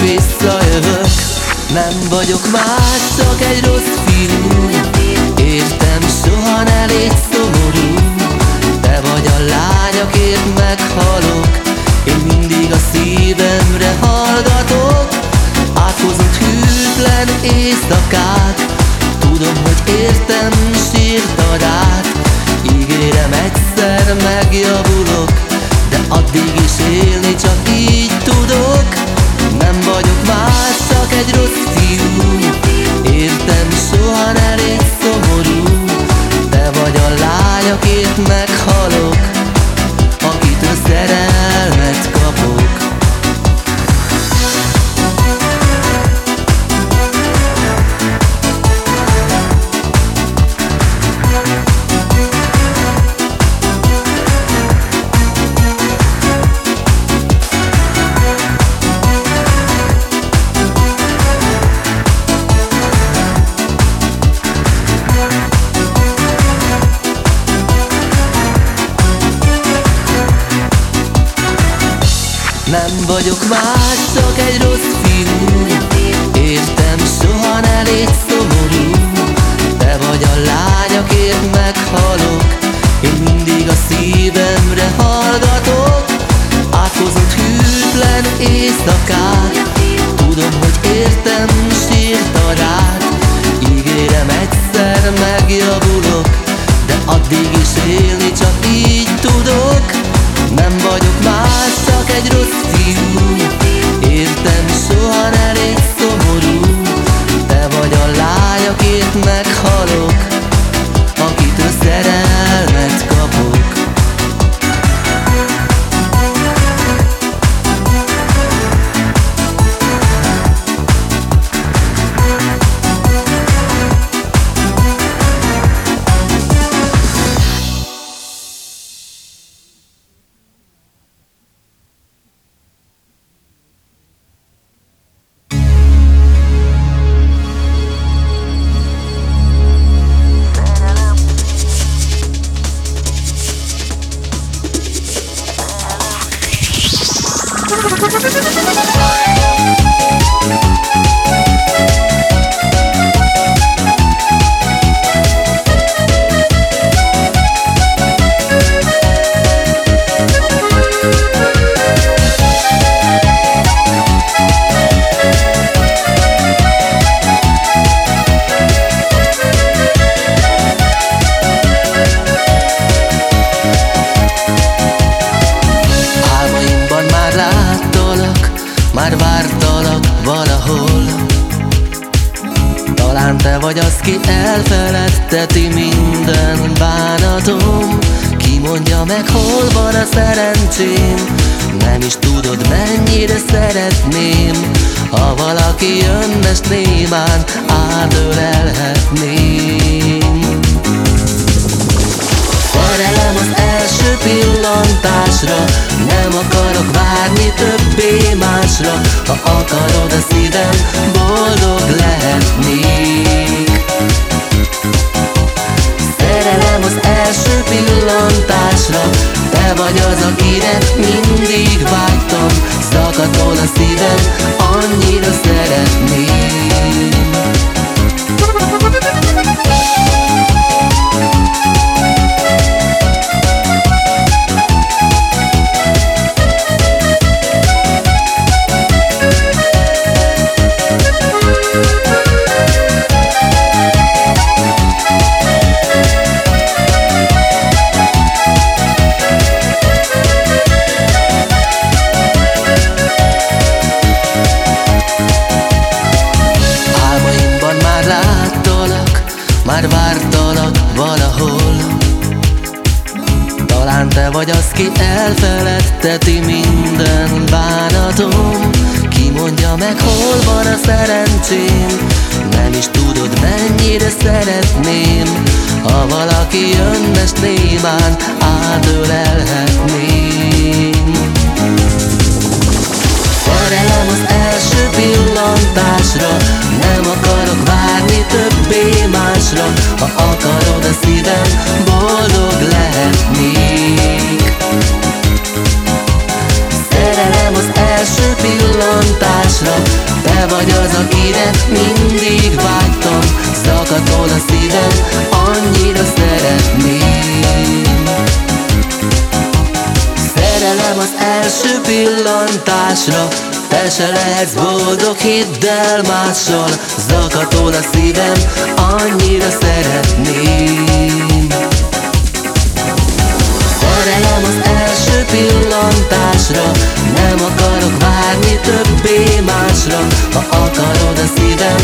visszajövök. Nem vagyok más, csak egy rossz fiú. Értem, soha ne légy szomorú. Te vagy a lány, akért meghalok. Én mindig a szívemre hallgatok. Átkozott hűtlen éjszakák Tudom, hogy értem, sírtad át. Ígérem, egyszer megjavulok. De addig is élni csak így tudok egy rossz fiú. Értem soha nem elég szomorú Te vagy a lány, akért meghalok. yok var ki elfeledteti minden bánatom. Ki mondja meg, hol van a szerencsém? Nem is tudod, mennyire szeretném Ha valaki jönne, s némán átölelhetném. Szerelem az első pillantásra Nem akarok várni többé másra Ha akarod a szívem, boldog lehetnék pillantásra Te vagy az, akire mindig vágytam. Szakadol a szívem, annyira szeretném elfeledteti minden bánatom. Ki mondja meg, hol van a szerencsém? Nem is tudod, mennyire szeretném Ha valaki jönne, s némán átölelhetném. Szerelem az első pillantásra Nem akarok várni többé másra. Ha akarod a szívem, pillantásra Te vagy az, akire mindig vágytam. Szakadol a szívem, annyira szeretném. Szerelem az első pillantásra te se lehetsz boldog, hidd el mással. Zakatol a szívem, annyira szeretném. Szerelem az pillantásra. Nem akarok várni többé másra. Ha akarod a szívem,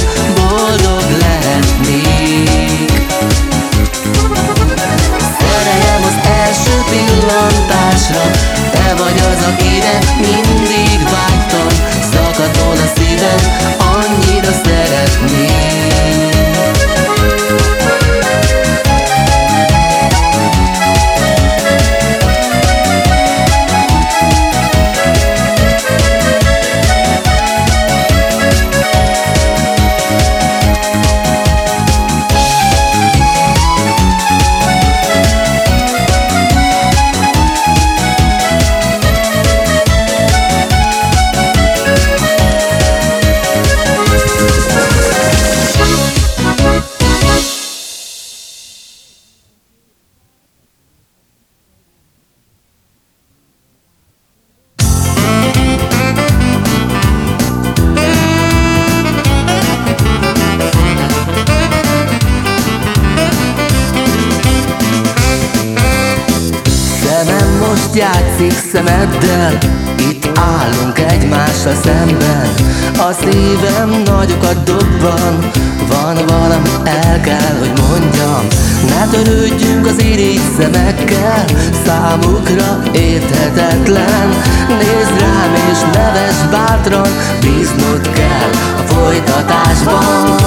érthetetlen Nézd rám és neves bátran Bíznod kell a folytatásban.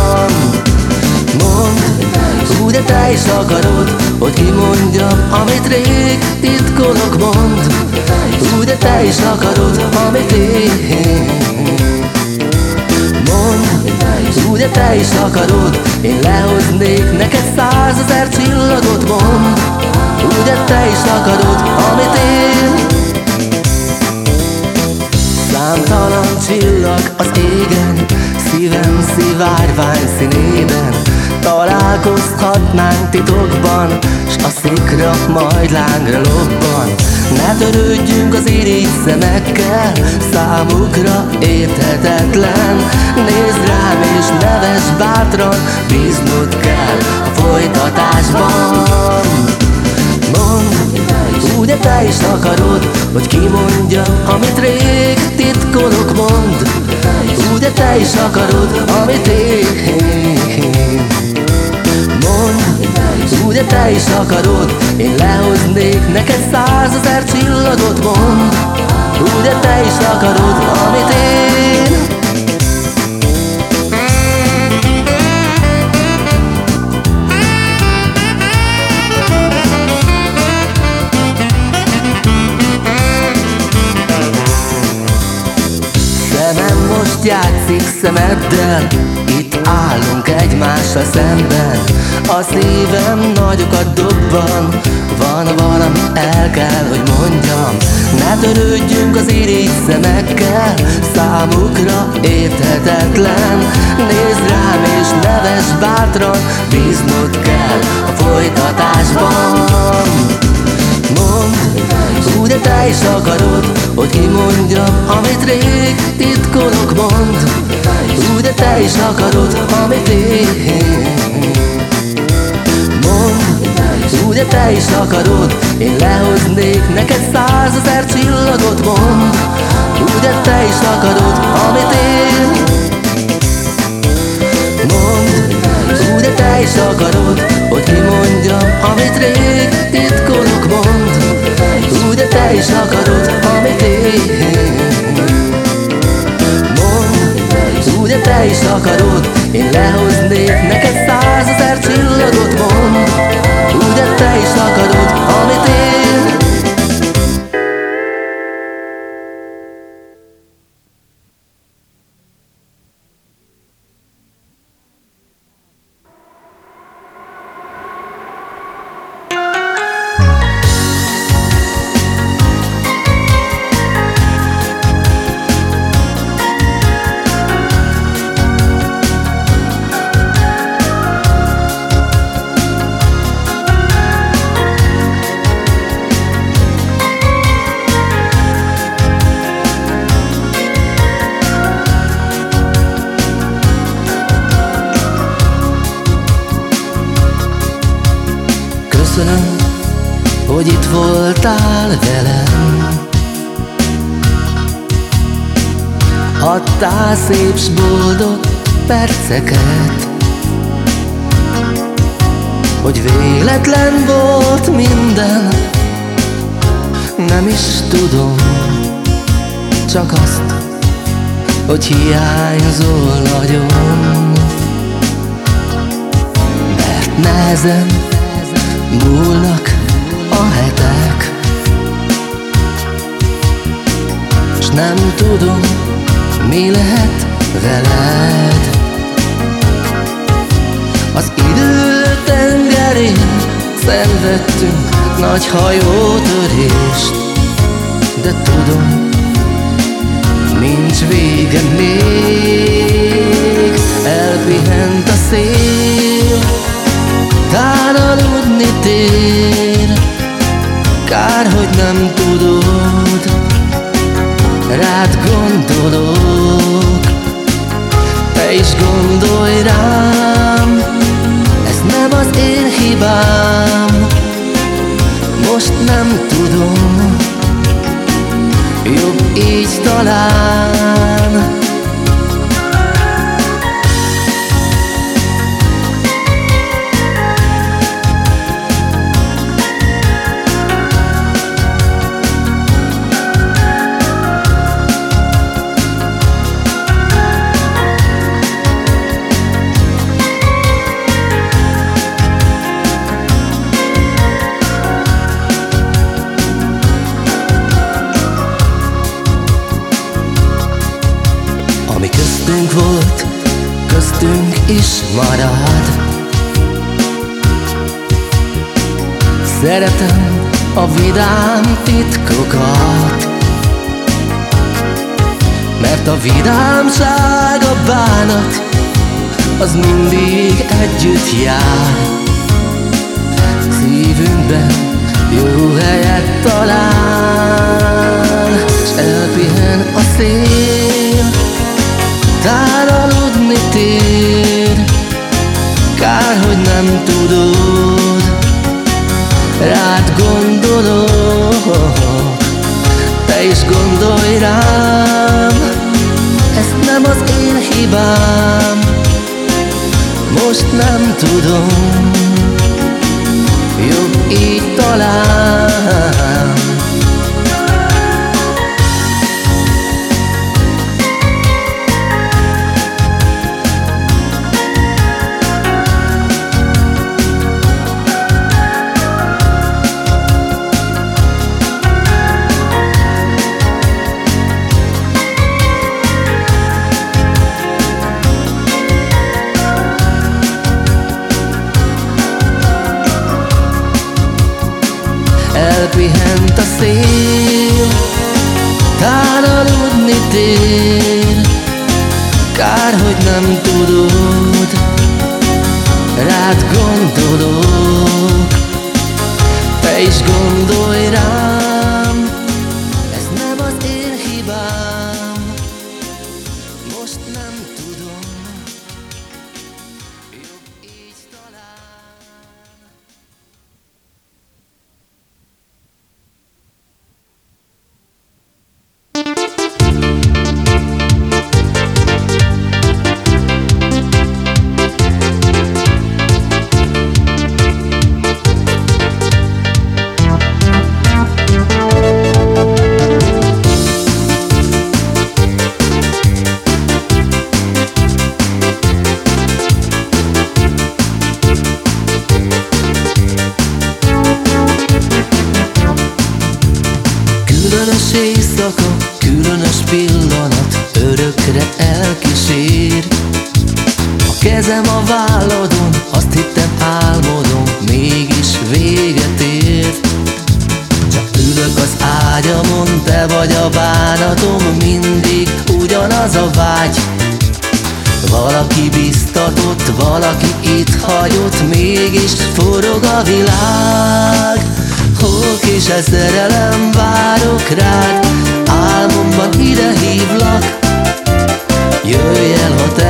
Mondd, úgy te is akarod, hogy kimondjam, amit rég titkolok mond Úgy te is akarod, amit én. Mond, úgy te is akarod, én lehoznék neked százezer csillagot mond Úgy de te is akarod, amit én. Számtalan csillag az égen Szívem szivárvány színében. Találkozhatnánk titokban S a szikra majd lángra lobban. Ne törődjünk az irigy szemekkel Számukra érthetetlen. Nézd rám és neves bátran Bíznod kell a folytatásban Mondd, úgy de te is akarod Hogy kimondja, amit rég titkolok mond te is akarod, amit én Mondd, úgy de te is akarod Én lehoznék neked százezer csillagot Mondd, úgy de te is akarod, amit én játszik szemeddel. Itt állunk egymással szemben. A szívem nagyokat dobban. Van valami el kell, hogy mondjam. Ne törődjünk az irigy szemekkel. Számukra érthetetlen. Nézd rám és neves bátran. Bíznod kell a folytatásban. Mondd, úgy te is akarod Hogy kimondjam, amit rég titkolok Mondd, úgy te is akarod, amit én Mondd, úgy te is akarod Én lehoznék neked százezer csillagot Mondd, úgy te is akarod, amit én Mondd, úgy te is akarod Hogy kimondjam, amit rég titkolok Mondd, úgy te is akarod, amit én. Mondd, úgy te is akarod Én lehoznék neked százezer csillagot Mondd, úgy te is akarod, amit én perceket Hogy véletlen volt minden Nem is tudom Csak azt, hogy hiányzol nagyon Mert nehezen Múlnak a hetek. S nem tudom, mi lehet veled Idő tengerén szenvedtünk nagy hajótörést. De tudom, nincs vége még. Elpihent a szél Tán aludni tér. Kár, hogy nem tudod Rád gondolok. Te is gondolj rám nem az én hibám. Most nem tudom Jobb így talán Szeretem a vidám titkokat. Mert a vidámság, a bánat Az mindig együtt jár. Szívünkben jó helyet talál S elpihen a szél Tán aludni tér. Kár, hogy nem tudod Rád gondolok Te is gondolj rám. Ez nem az én hibám Most nem tudom. Jobb így talán. es gordo era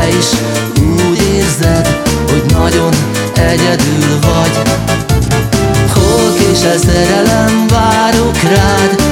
is. Úgy érzed, hogy nagyon egyedül vagy. Hol késel szerelem, várok rád.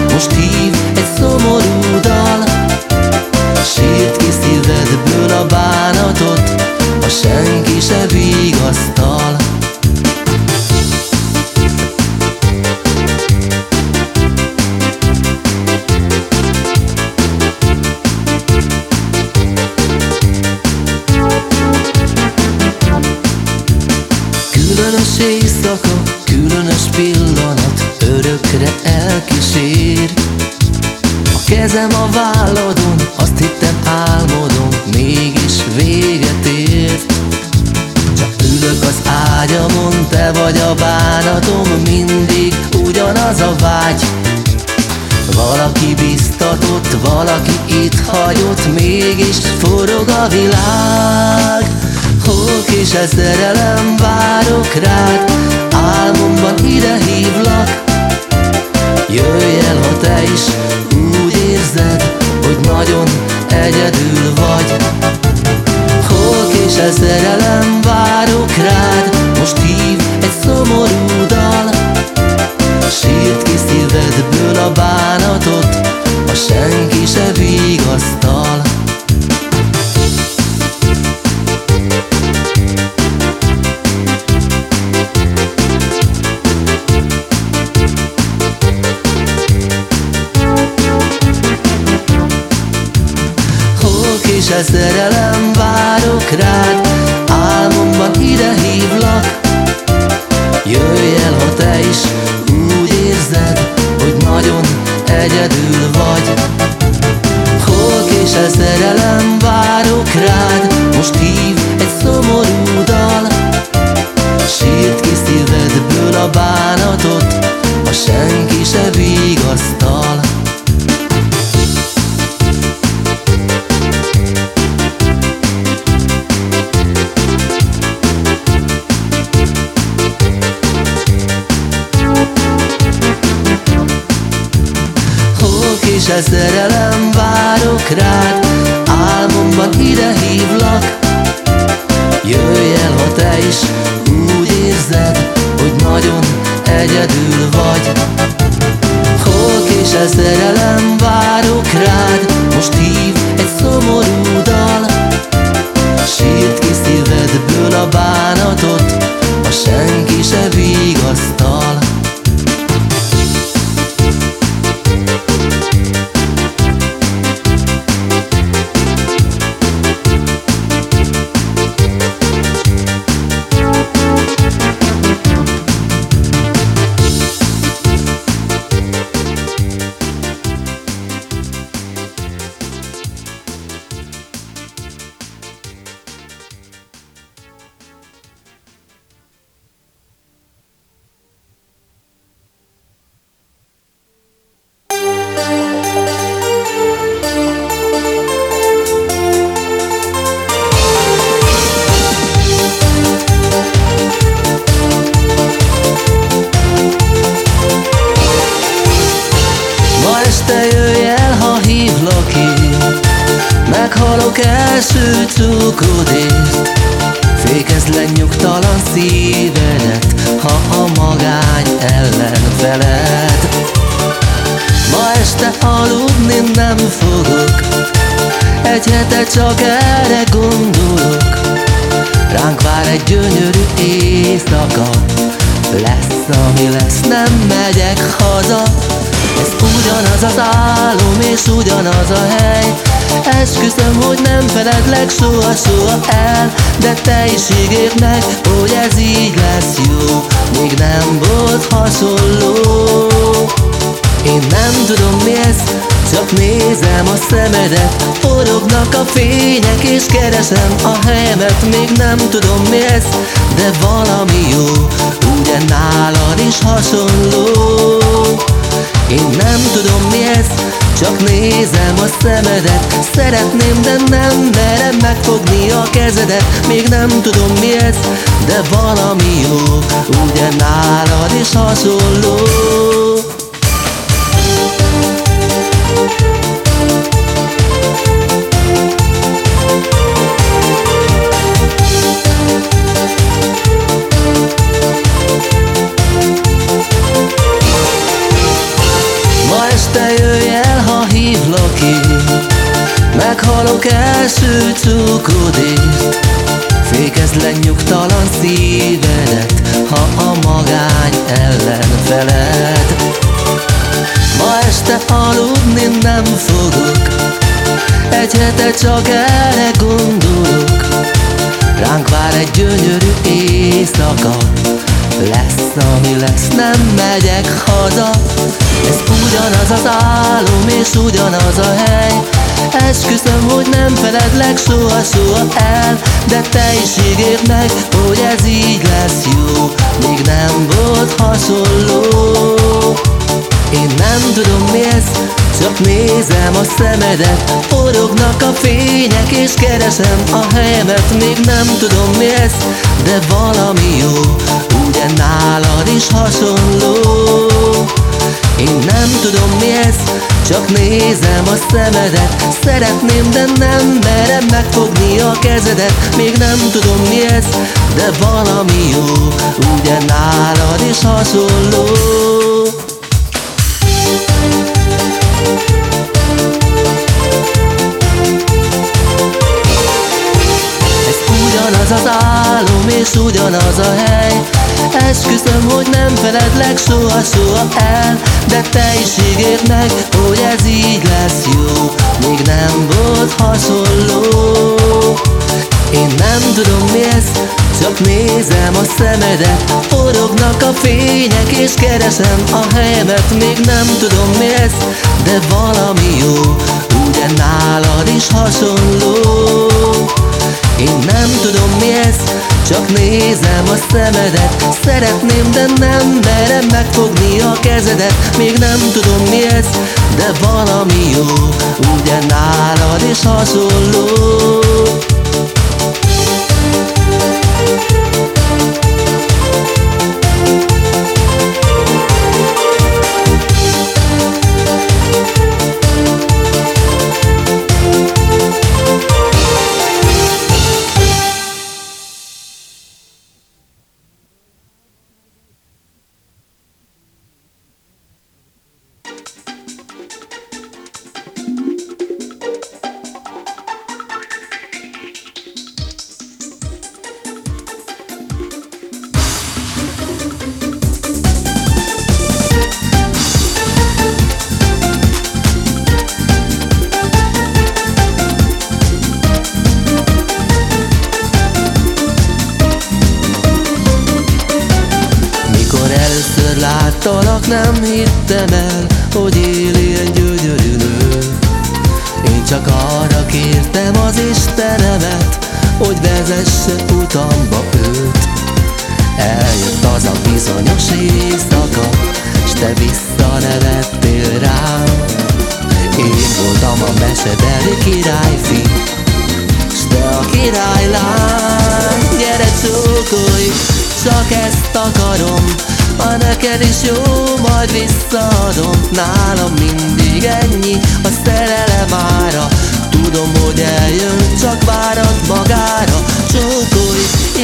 Haza. Ez ugyanaz az álom és ugyanaz a hely. Esküszöm, hogy nem feledlek soha, soha el De te is ígérd meg, hogy ez így lesz jó. Még nem volt hasonló. Én nem tudom mi ez, csak nézem a szemedet Forognak a fények és keresem a helyemet. Még nem tudom mi ez, de valami jó Ugye nálad is hasonló. Én nem tudom mi ez, csak nézem a szemedet. Szeretném, de nem merem megfogni a kezedet. Még nem tudom mi ez, de valami jó Ugye nálad is hasonló Első csókodért Fékezd le nyugtalan szívedet Ha a magány ellen feled Ma este aludni nem fogok Egy hete csak erre gondolok. Ránk vár egy gyönyörű éjszaka Lesz, ami lesz, nem megyek haza. Ez ugyanaz az álom és ugyanaz a hely Esküszöm, hogy nem feledlek soha, soha el De te is ígérd meg, hogy ez így lesz jó. Még nem volt hasonló. Én nem tudom mi ez, csak nézem a szemedet. Forognak a fények és keresem a helyemet. Még nem tudom mi ez, de valami jó. Ugye nálad is hasonló Én nem tudom mi ez, csak nézem a szemedet. Szeretném, de nem merem megfogni a kezedet. Még nem tudom mi ez, de valami jó Ugye nálad is hasonló. Ugyanaz az álom és ugyanaz a hely Esküszöm, hogy nem feledlek soha, soha el De te is ígérd meg, hogy ez így lesz jó. Még nem volt hasonló. Én nem tudom mi ez, csak nézem a szemedet. Forognak a fények és keresem a helyemet. Még nem tudom mi ez, de valami jó. Ugye nálad is hasonló. Én nem tudom mi ez, csak nézem a szemedet Szeretném, de nem merem megfogni a kezedet. Még nem tudom mi ez, de valami jó Ugye nálad is hasonló Eljött az a bizonyos éjszaka, s te visszanevettél rám. Én voltam a mesebeli királyfi, s te a királylány. Gyere csókolj, csak ezt akarom, ha neked is jó, majd visszaadom Nálam mindig ennyi a szerelem ára Tudom, hogy eljön, csak várat magára. Csókolj,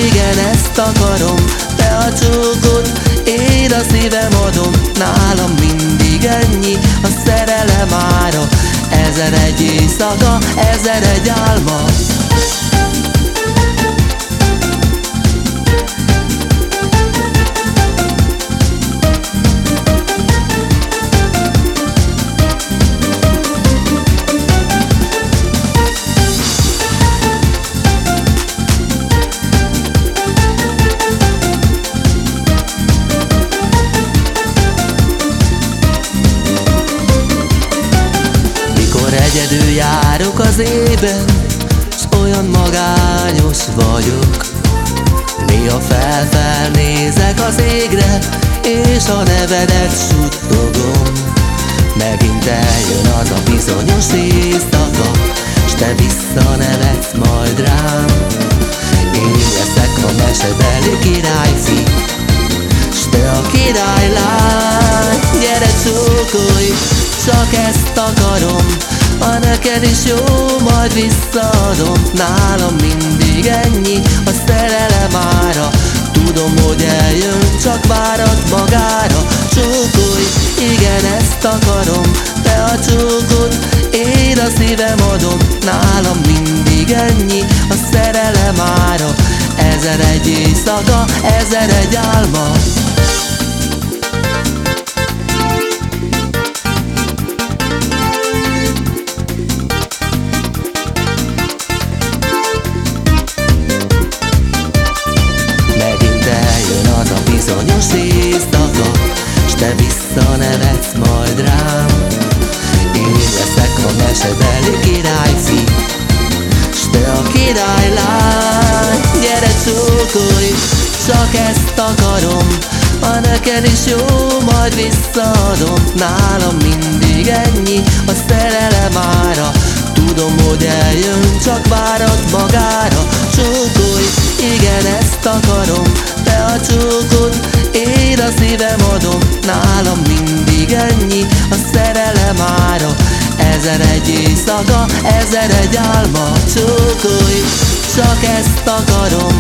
igen, ezt akarom. Te a csókot, én a szívem adom. Nálam mindig ennyi, a szerelem ára. Ezer egy éjszaka, ezer egy álma járok az ében, s olyan magányos vagyok. Néha felfelnézek az égre, és a nevedet suttogom. Megint eljön az a bizonyos éjszaka, s te visszanevetsz majd rám. Én leszek a mesebeli királyfi, s te a királylány Gyere csókolj, csak ezt akarom ha neked is jó, majd visszaadom. Nálam mindig ennyi a szerelem ára. Tudom, hogy eljön, csak várat magára. Csókolj, igen, ezt akarom. Te a csókot, én a szívem adom. Nálam mindig ennyi a szerelem ára. Ezer egy éjszaka, ezer egy álma majd rám. Én leszek a mesebeli királyfi S te a királylány Gyere csókolj, csak ezt akarom Ha neked is jó, majd visszaadom. Nálam mindig ennyi a szerelem ára. Tudom, hogy eljön, csak várat magára. Csókolj, igen, ezt akarom Te éjszaka, ezer egy álma Csókolj, csak ezt akarom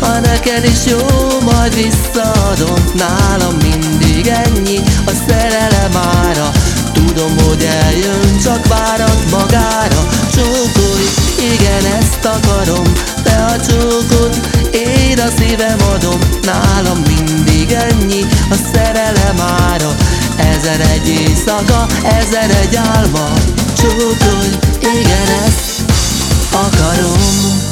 Ha neked is jó, majd visszaadom. Nálam mindig ennyi A szerelem ára. Tudom, hogy eljön, csak várat magára. Csókolj, igen, ezt akarom Te a csókot, én a szívem adom. Nálam mindig ennyi a szerelem ára. Ezer egy éjszaka, ezer egy álma Csókolj, igen, ezt akarom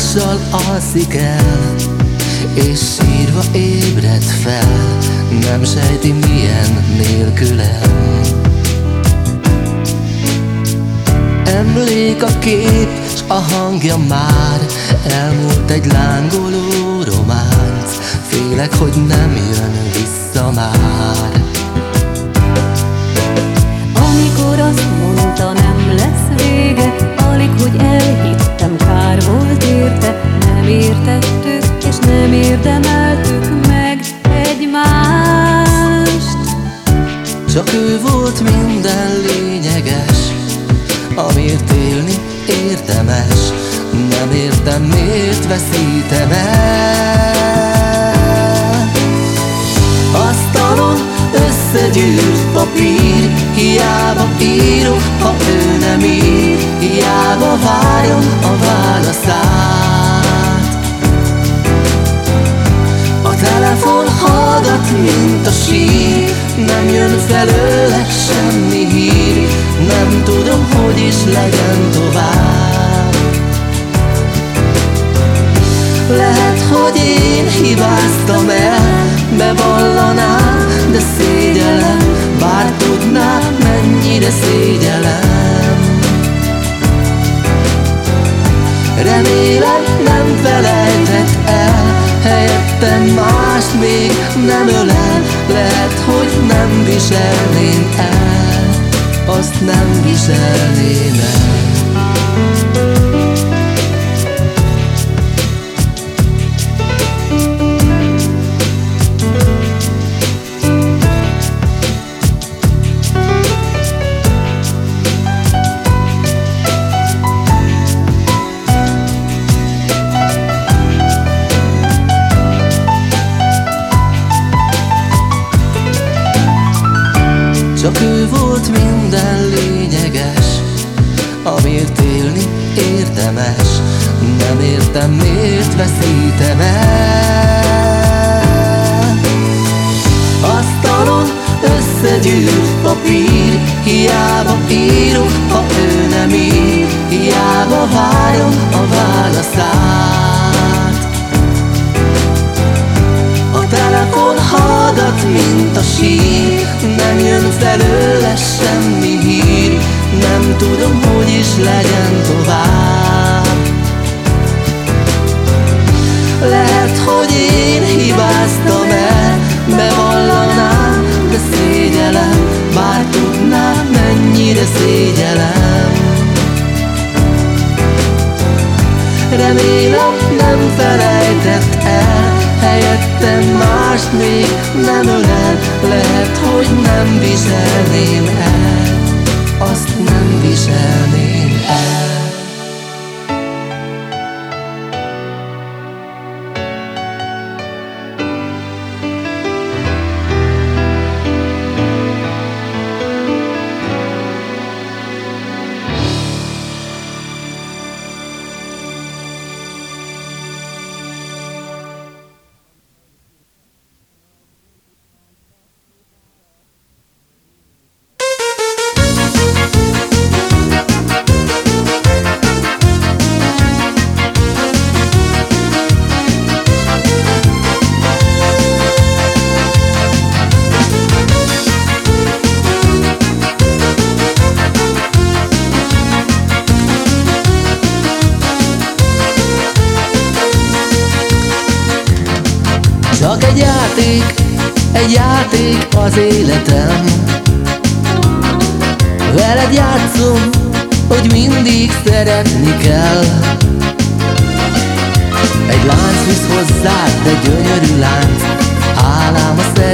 mással alszik el És sírva ébred fel Nem sejti milyen nélkülem Emlék a kép, s a hangja már Elmúlt egy lángoló románc Félek, hogy nem jön vissza már. Amikor azt mondta nem lesz vége Alig, hogy elhittem, kár volt érte Nem értettük és nem érdemeltük meg egymást. Csak ő volt minden lényeges Amiért élni érdemes. Nem értem, miért veszítem el összegyűlt papír Hiába írok, ha ő nem ír Hiába várom a válaszát. A telefon hallgat, mint a sír Nem jön felőle semmi hír Nem tudom, hogy is legyen tovább. Lehet, hogy én hibáztam el Bevallanám, mennyire szégyellem Bár tudnád, mennyire szégyellem. Remélem nem felejtett el Helyettem más még nem ölel Lehet, hogy nem viselném el. Azt nem viselném el. Csak ő volt minden lényeges Amiért élni érdemes. Nem értem miért veszítem el Asztalon összegyűlt papír Hiába írok, ha ő nem ír. Hiába várom a válaszát telefon hallgat, mint a sír. Nem jön felőle semmi hír. Nem tudom, hogy is legyen tovább. Lehet, hogy én hibáztam el Bevallanám, de szégyelem Bár tudnám, mennyire szégyelem Remélem nem felejtett el Helyettem mást még nem ölel Lehet, hogy nem viselném el. Azt nem viselném el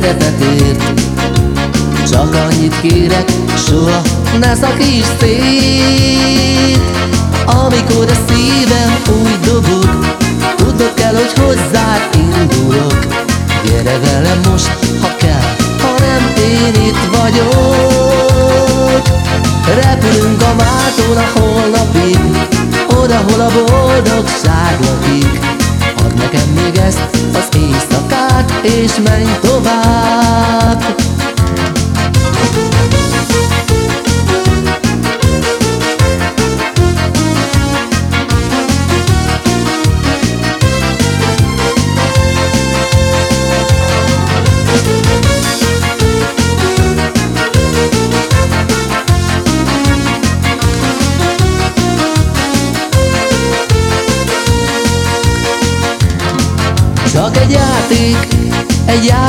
Szeretetért. Csak annyit kérek, soha ne szakíts szét. Amikor a szívem úgy dobog Tudod kell, hogy hozzád indulok. Gyere velem most, ha kell, ha nem én itt vagyok. Repülünk a mától a holnapig Oda, hol a boldogság lakik Add nekem még ezt az éjszakát És menj tovább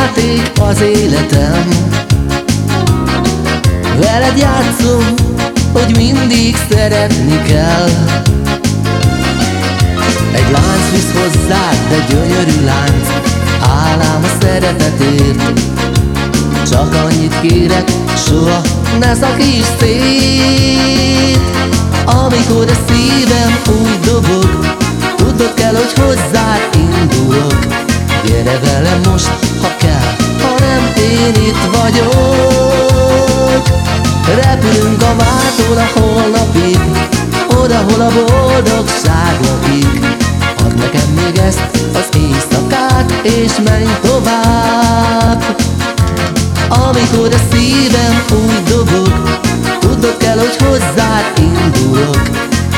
játék az életem. Veled játszom, hogy mindig szeretni kell. Egy lánc visz hozzád, de gyönyörű lánc. Hálám a szeretetért. Csak annyit kérek, soha ne szakíts szét. Amikor a szívem úgy dobog Tudod kell, hogy hozzád indulok. Gyere velem most, én itt vagyok. Repülünk a mától a holnapig Oda, hol a boldogság lakik Add nekem még ezt az éjszakát És menj tovább. Amikor a szívem úgy dobog Tudod kell, hogy hozzád indulok.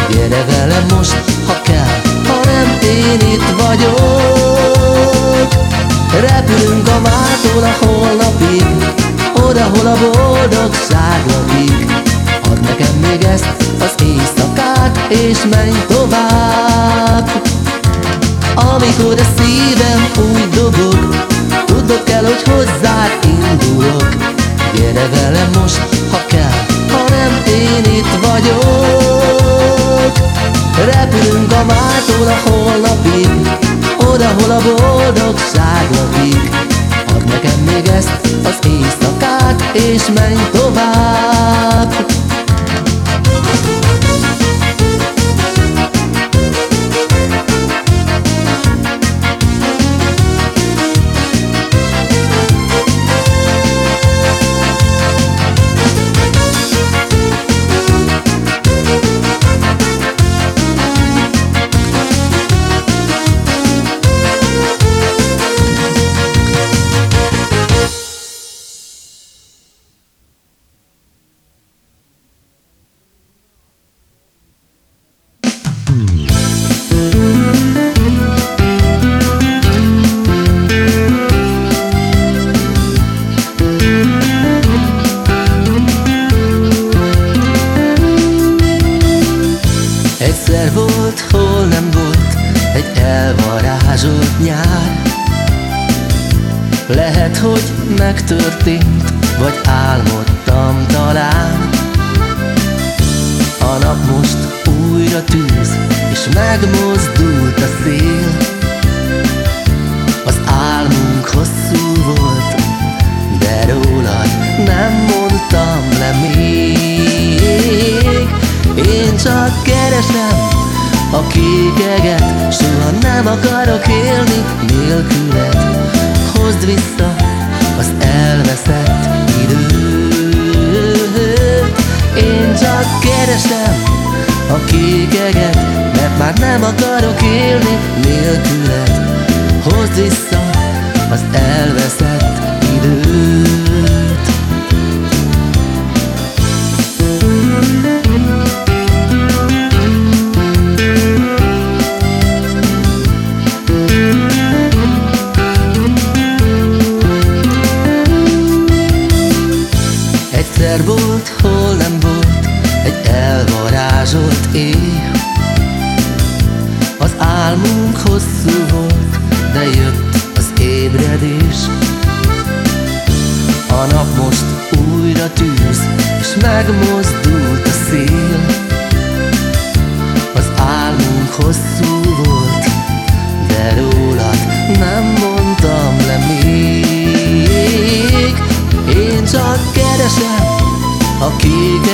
Gyere velem most, ha kell, ha nem én itt vagyok Repülünk a mától a holnapig Oda, hol a boldogság lakik Add nekem még ezt az éjszakát És menj tovább. Amikor a szívem úgy dobog Tudod kell, hogy hozzád indulok. Gyere velem most, ha kell Ha nem, én itt vagyok Repülünk a mától a holnapig Oda, hol a boldogság lakik Add nekem még ezt az éjszakát És menj tovább csak keresem a kék eget Mert már nem akarok élni nélküled. Hozd vissza az elveszett újra tűz És megmozdult a szél. Az álmunk hosszú volt De rólad nem mondtam le még. Én csak keresem a kék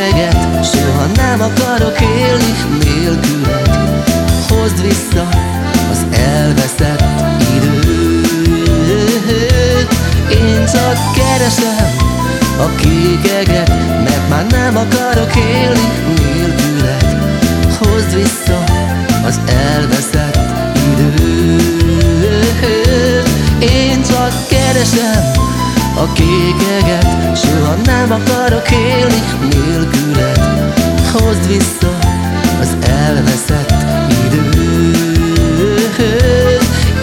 Soha nem akarok élni nélküled. Hozd vissza az elveszett időt. Én csak keresem a kék Mert már nem akarok élni nélküled. Hozd vissza az elveszett időt. Én csak keresem a kék eget Soha nem akarok élni nélküled. Hozd vissza az elveszett időt.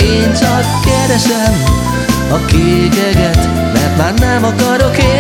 Én csak keresem a kék Mert már nem akarok élni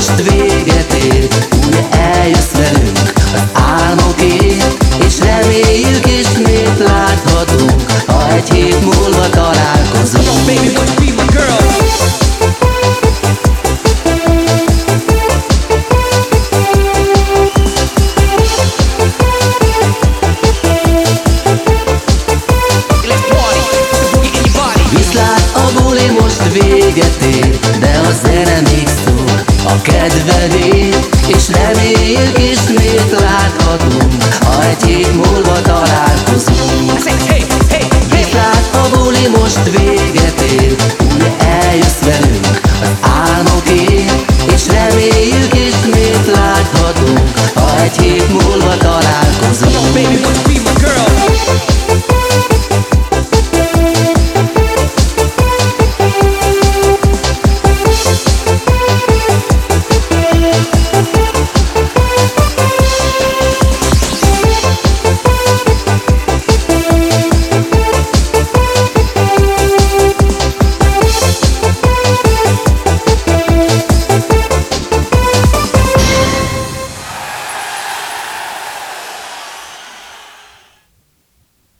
buli most